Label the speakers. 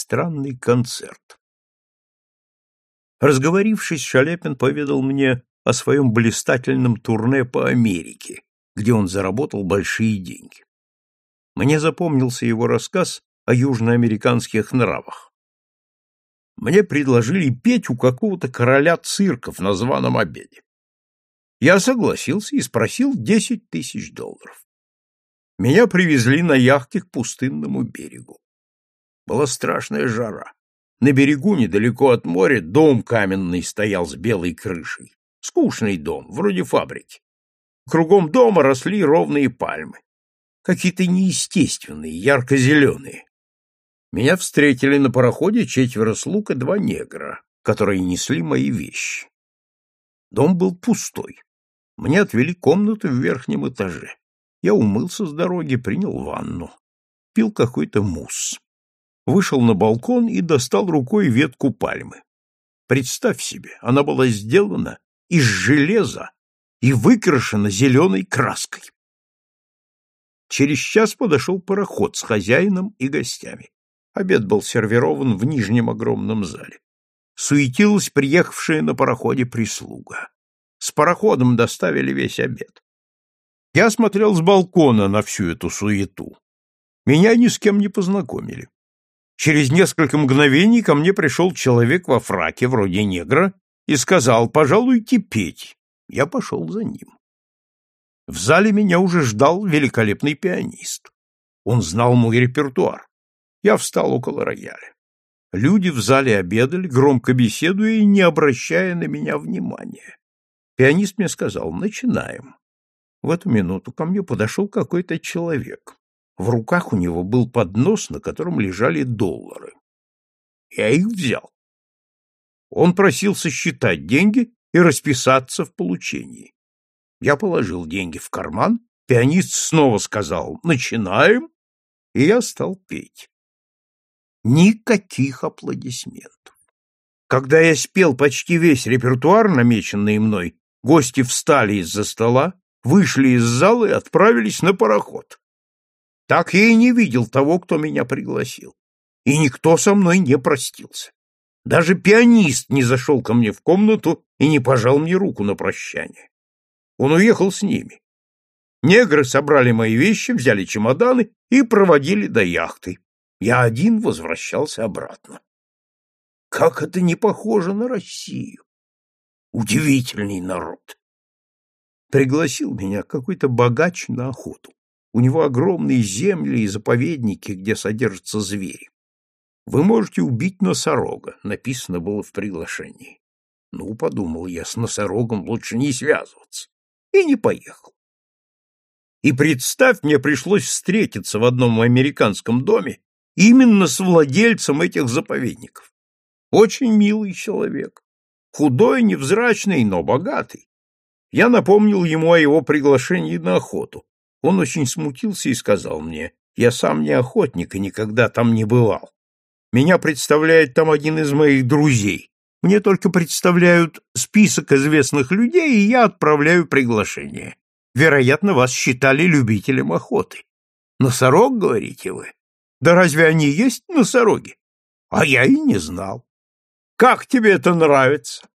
Speaker 1: Странный концерт. Разговорившись, Шаляпин поведал мне о своем блистательном турне по Америке, где он заработал большие деньги. Мне запомнился его рассказ о южноамериканских нравах. Мне предложили петь у какого-то короля цирков на званом обеде. Я согласился и спросил десять тысяч долларов. Меня привезли на яхте к пустынному берегу. Была страшная жара. На берегу, недалеко от моря, дом каменный стоял с белой крышей. Скучный дом, вроде фабрики. Кругом дома росли ровные пальмы. Какие-то неестественные, ярко-зеленые. Меня встретили на пароходе четверо слуг и два негра, которые несли мои вещи. Дом был пустой. Мне отвели комнату в верхнем этаже. Я умылся с дороги, принял ванну. Пил какой-то мусс вышел на балкон и достал рукой ветку пальмы. Представь себе, она была сделана из железа и выкрашена зеленой краской. Через час подошел пароход с хозяином и гостями. Обед был сервирован в нижнем огромном зале. Суетилась приехавшая на пароходе прислуга. С пароходом доставили весь обед. Я смотрел с балкона на всю эту суету. Меня ни с кем не познакомили. Через несколько мгновений ко мне пришел человек во фраке, вроде негра, и сказал, пожалуйте петь. Я пошел за ним. В зале меня уже ждал великолепный пианист. Он знал мой репертуар. Я встал около рояля. Люди в зале обедали, громко беседуя и не обращая на меня внимания. Пианист мне сказал «начинаем». В эту минуту ко мне подошел какой-то человек. В руках у него был поднос, на котором лежали доллары. Я их взял. Он просил сосчитать деньги и расписаться в получении. Я положил деньги в карман, пианист снова сказал «начинаем», и я стал петь. Никаких аплодисментов. Когда я спел почти весь репертуар, намеченный мной, гости встали из-за стола, вышли из зала и отправились на пароход. Так я и не видел того, кто меня пригласил. И никто со мной не простился. Даже пианист не зашел ко мне в комнату и не пожал мне руку на прощание. Он уехал с ними. Негры собрали мои вещи, взяли чемоданы и проводили до яхты. Я один возвращался обратно. Как это не похоже на Россию! Удивительный народ! Пригласил меня какой-то богач на охоту. У него огромные земли и заповедники, где содержатся звери. Вы можете убить носорога, написано было в приглашении. Ну, подумал я, с носорогом лучше не связываться. И не поехал. И представь, мне пришлось встретиться в одном американском доме именно с владельцем этих заповедников. Очень милый человек. Худой, невзрачный, но богатый. Я напомнил ему о его приглашении на охоту. Он очень смутился и сказал мне, я сам не охотник и никогда там не бывал. Меня представляет там один из моих друзей. Мне только представляют список известных людей, и я отправляю приглашение. Вероятно, вас считали любителем охоты. Носорог, говорите вы? Да разве они есть носороги? А я и не знал. Как тебе это нравится?